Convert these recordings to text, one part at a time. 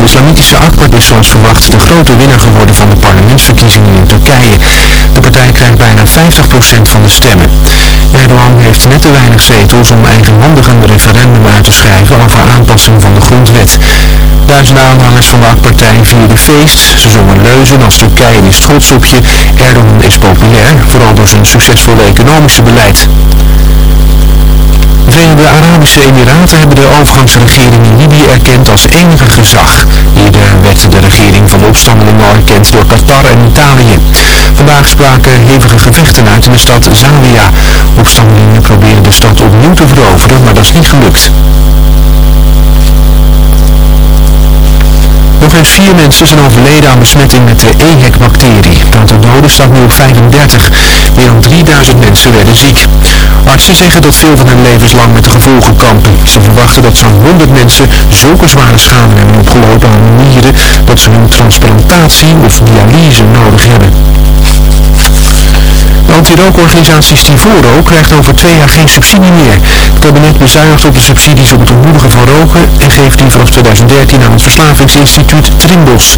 De islamitische Akbar is zoals verwacht de grote winnaar geworden van de parlementsverkiezingen in Turkije. De partij krijgt bijna 50% van de stemmen. Erdogan heeft net te weinig zetels om eigenhandig een referendum uit te schrijven over aanpassing van de grondwet. Duizenden aanhangers van de AK-partij vierden feest. Ze zongen leuzen als Turkije is trots op je. Erdogan is populair, vooral door zijn succesvolle economische beleid. De Verenigde Arabische Emiraten hebben de overgangsregering in Libië erkend als enige gezag. Eerder werd de regering van de opstandelingen erkend door Qatar en Italië. Vandaag spraken hevige gevechten uit in de stad Zawiya. Opstandelingen proberen de stad opnieuw te veroveren, maar dat is niet gelukt. Nog eens vier mensen zijn overleden aan besmetting met de EHEC-bacterie. Het aantal doden staat nu op 35. Meer dan 3000 mensen werden ziek. Artsen zeggen dat veel van hen levenslang met de gevolgen kampen. Ze verwachten dat zo'n 100 mensen zulke zware schade hebben opgelopen aan nieren dat ze hun transplantatie of dialyse nodig hebben. De anti-rookorganisatie Stivoro krijgt over twee jaar geen subsidie meer. Het kabinet bezuinigt op de subsidies op het ontmoedigen van roken en geeft die vanaf 2013 aan het verslavingsinstituut Trimbos.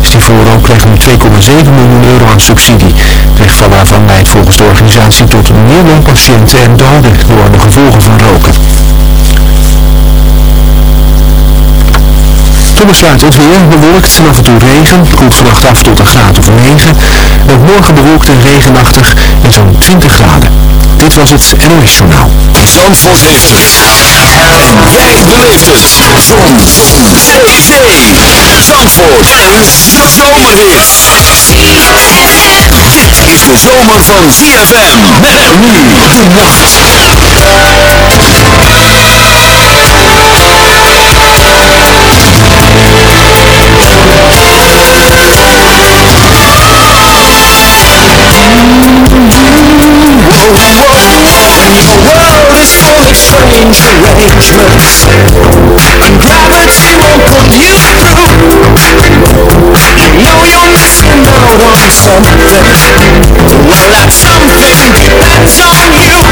Stivoro krijgt nu 2,7 miljoen euro aan subsidie. Het wegvallen daarvan leidt volgens de organisatie tot meer longpatiënten en doden door de gevolgen van roken. Tot besluit het weer, bewolkt en af en toe regen, koelt vannacht af tot een graad of 9. En morgen bewolkt en regenachtig en zo'n 20 graden. Dit was het NOS Journaal. Zandvoort heeft het. En jij beleeft het. Zon. Zee. Zee. Zandvoort. Een zomerhit. Dit is de zomer van ZFM. Met nu de nacht. Arrangements And gravity won't pull you through You know you're missing out on something Well that something depends on you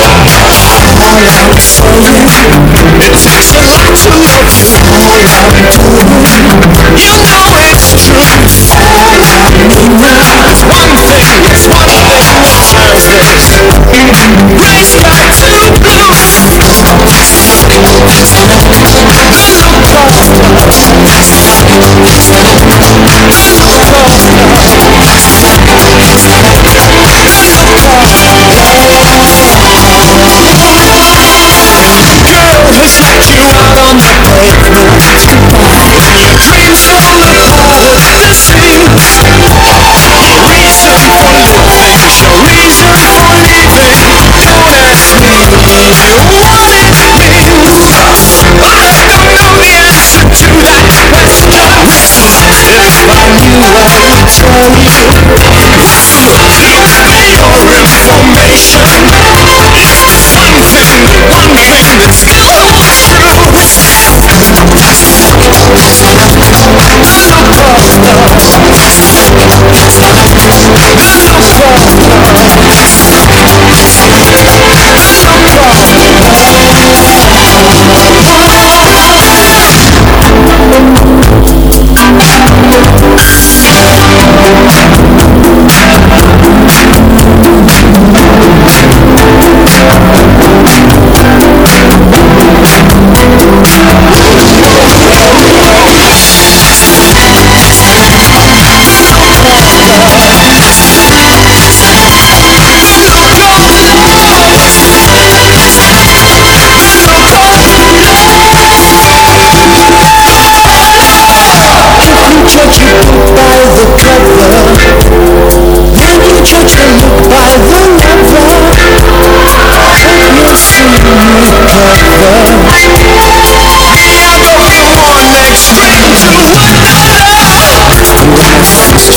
All I'm saying It takes a lot to love you All I'm doing You know it's true All I need now is one thing It's one thing How's this? Race back to Thank you. Dios.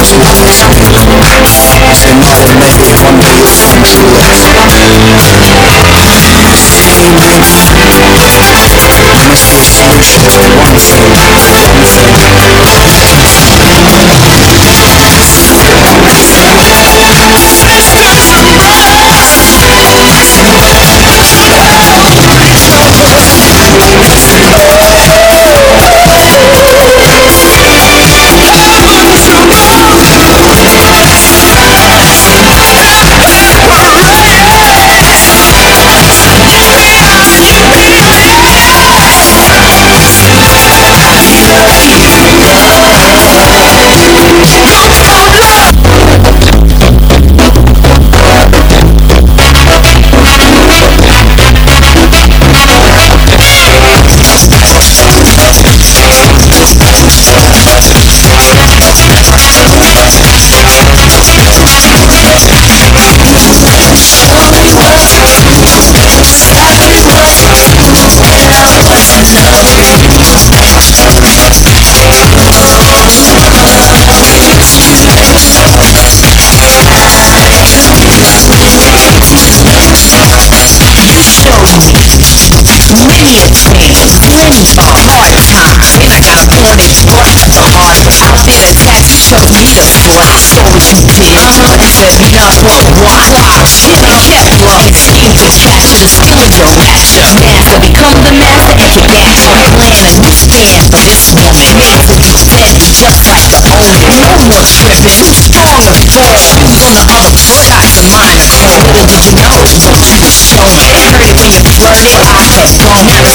She was a happy little princess And all maybe one day the woods came true Support Fox in a testimony brought on Southeast Texas media last week. Someone said, you know, what Kid Kept brought his thesis back to the studio. Master. Master, become the master at the gas. I'm a new scam for this woman. Master do that just like the owner. No more tripping. Who's strong as balls? Who's gonna up a cops? Little did you know, the truth was heard it from his brother. How had gone.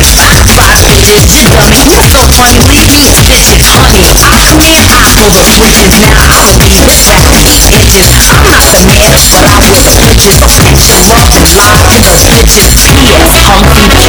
Rockin' this shit, dummy With some money, leave me stitches Honey, Aquaman, Aqua switches Now I don't need that back to eight inches I'm not the man, but I'm with the bitches Hit you. up and lock in the stitches Yeah, come see funky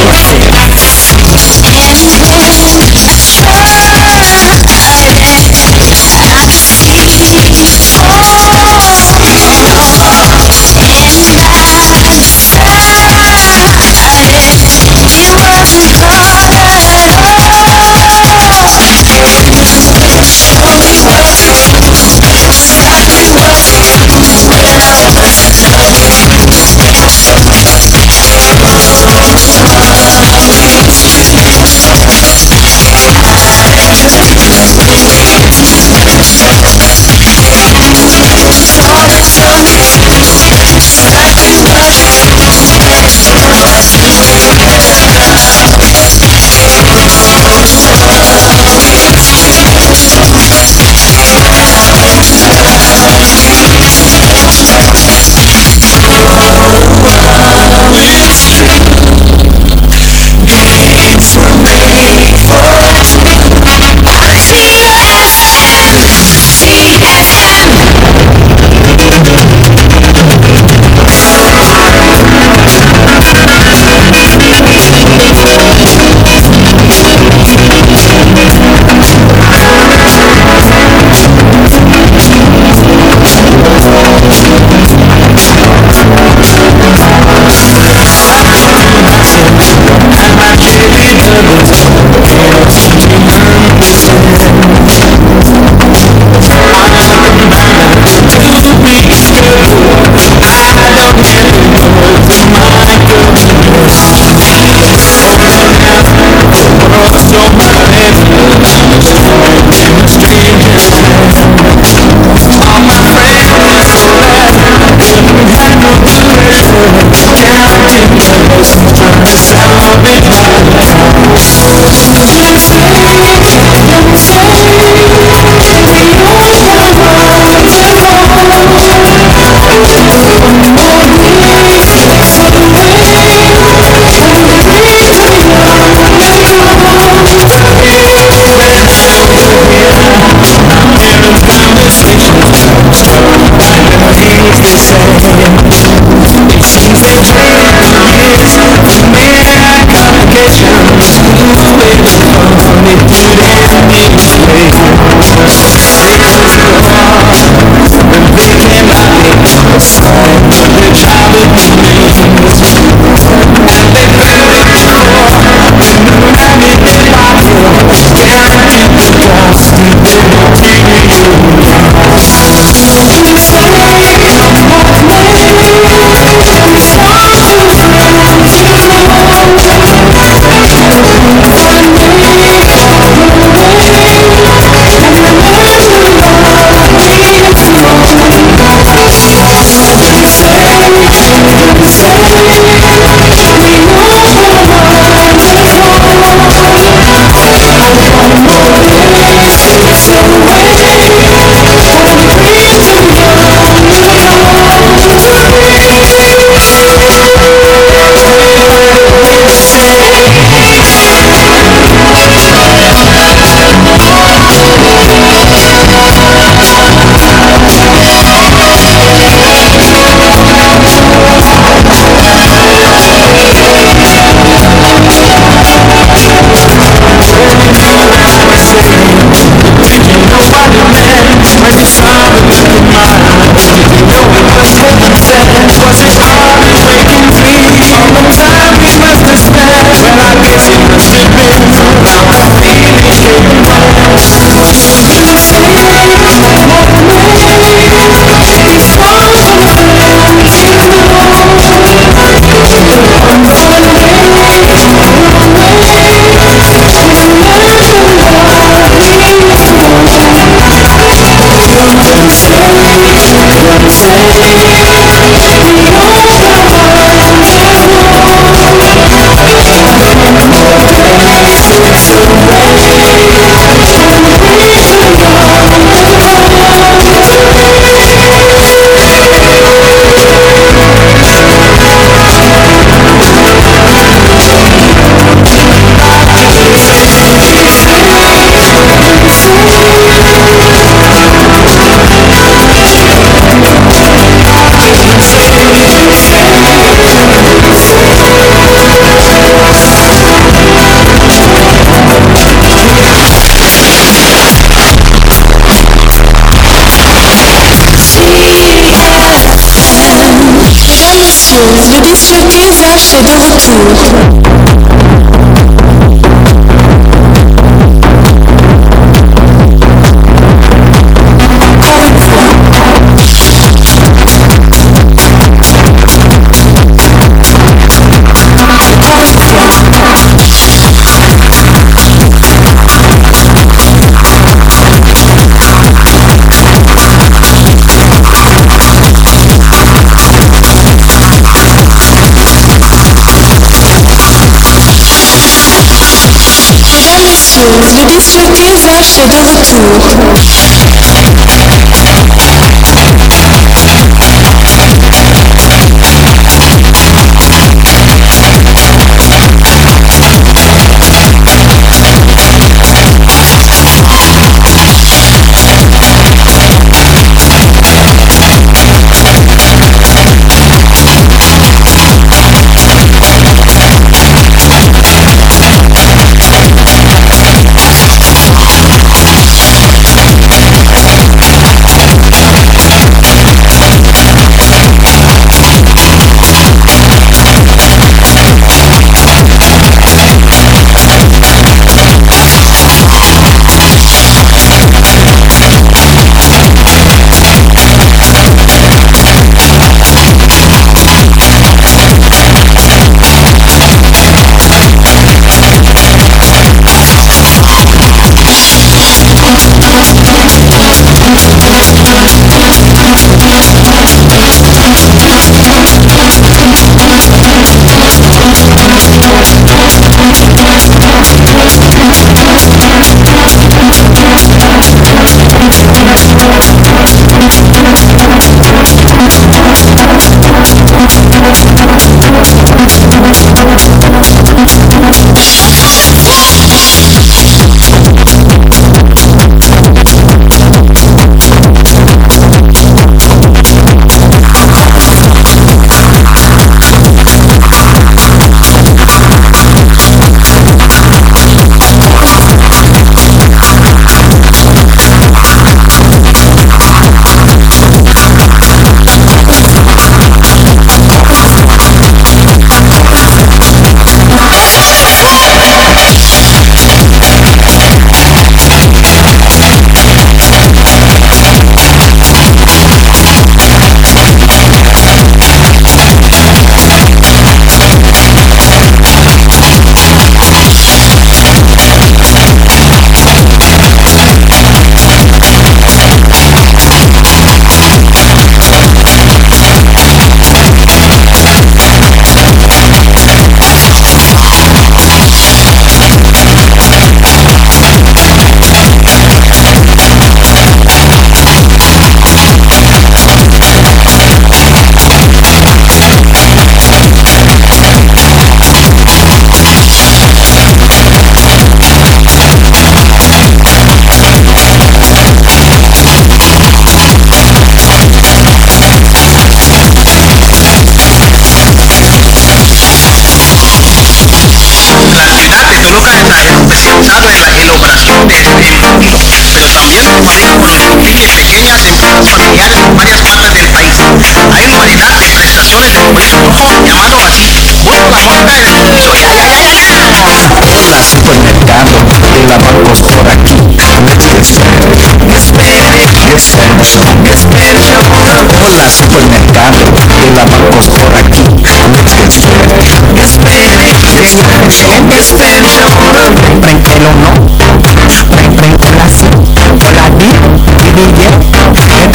filho riquinho. 谁都是组合。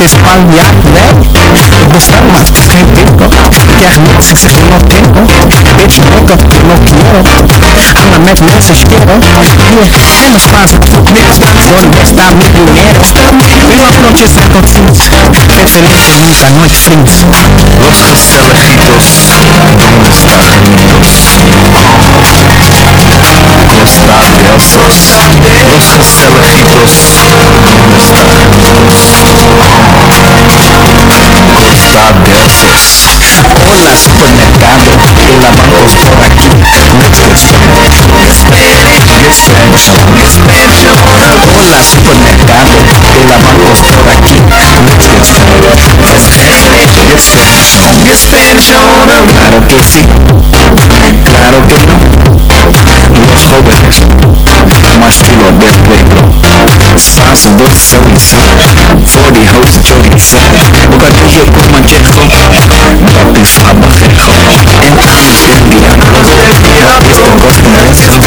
is pan ja nee Ik ben slang maar het is geen disco Krijg niks, ik zeg je nog tempo Bitch, ik dat ik nog quiero Anda met mensen quiero Hier, en de Spaanse doet niks Donde está mi Meu Vivo a noches a cochins Preferente nunca noite, fins Los costelejitos ¿Dónde están? los labios, voces de lejitos, ¿dónde están? Labios. Hola, supermercado, hola, vamos por aquí. Look expansion, expansion. Hola, supermercado, hola, vamos por aquí. Look expansion, expansion. Claro que sí. possible service For the house choice Boca de yo por manchejo Papis abajejo And I just Esto gospel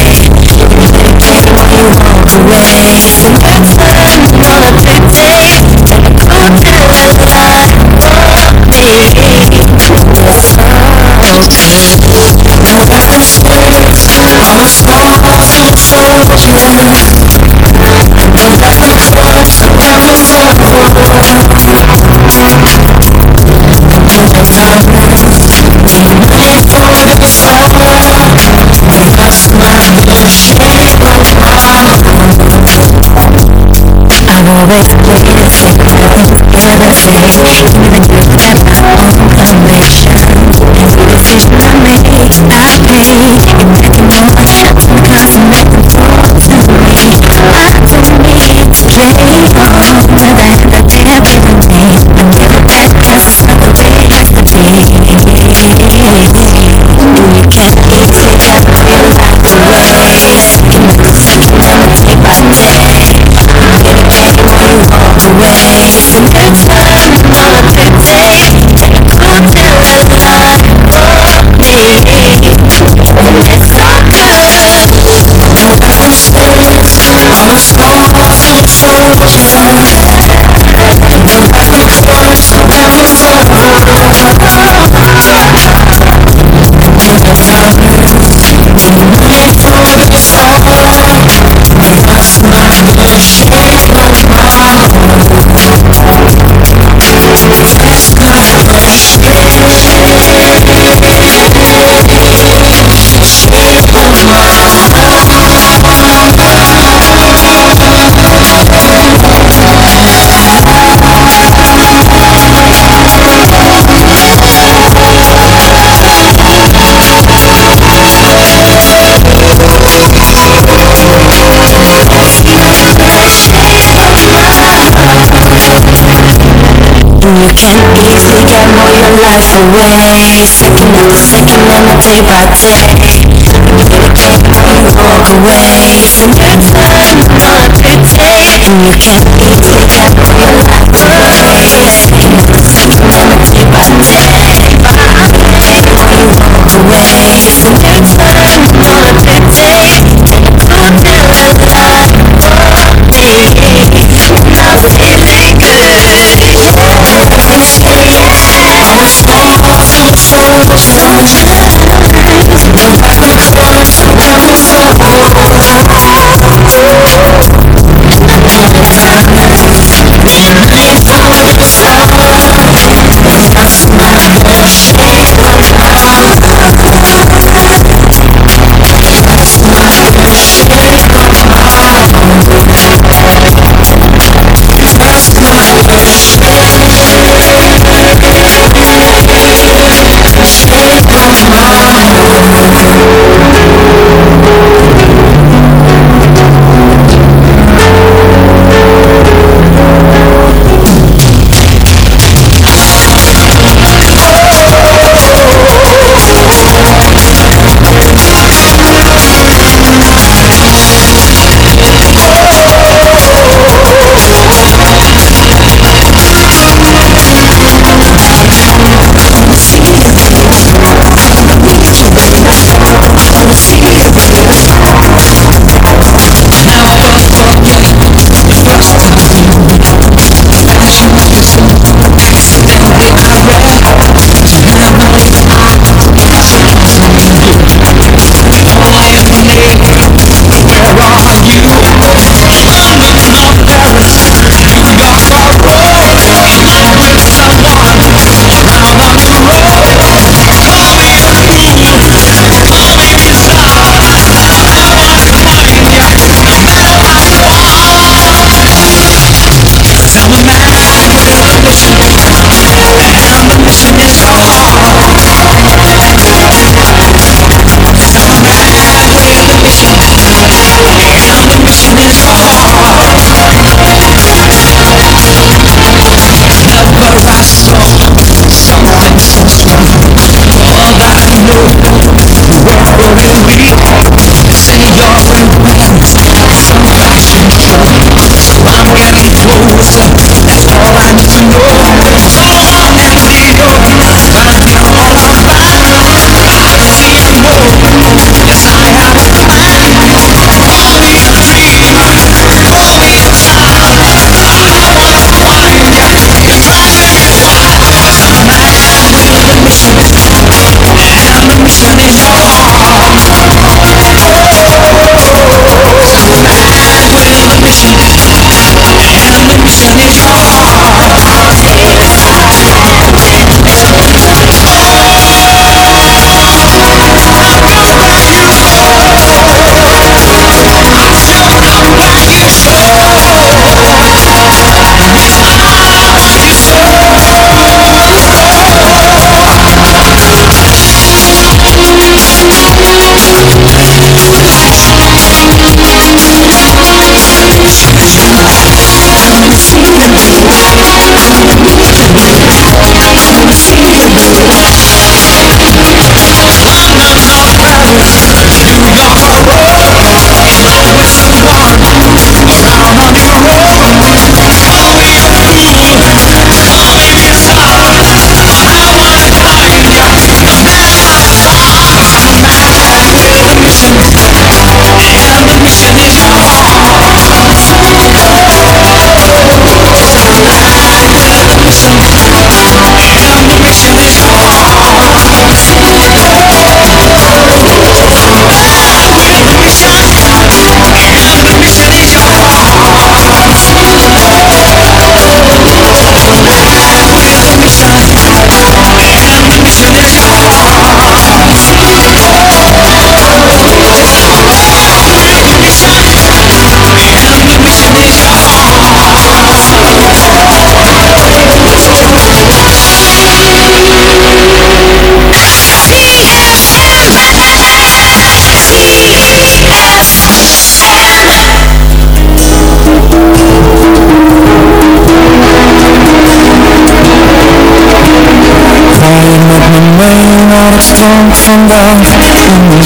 Gracias. you can't be free, all your life away Second after second and the day by day Don't walk away from your time, the dark they take And you can't easily get got all your life away Second after second and the day by day Don't walk away from your time, the dark they take Take it through till it's all day santos.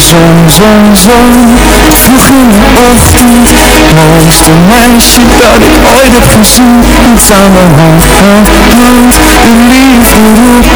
Zon, zon, zon, vroeg in de ochtend Mooiste meisje dat ik ooit heb gezien. Iets aan mijn hoofd hand, de liefde roept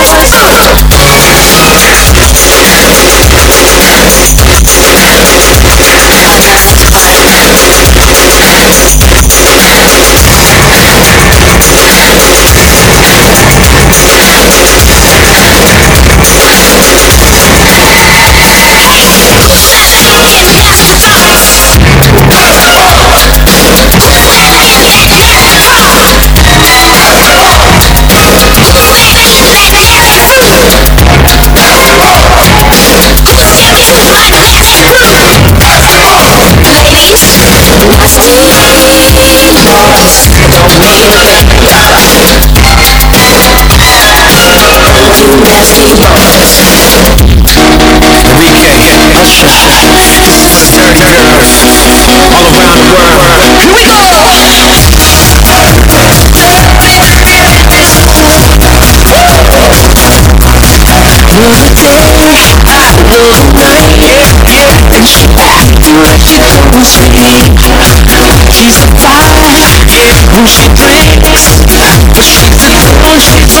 She drinks, but she's a brain, she brain.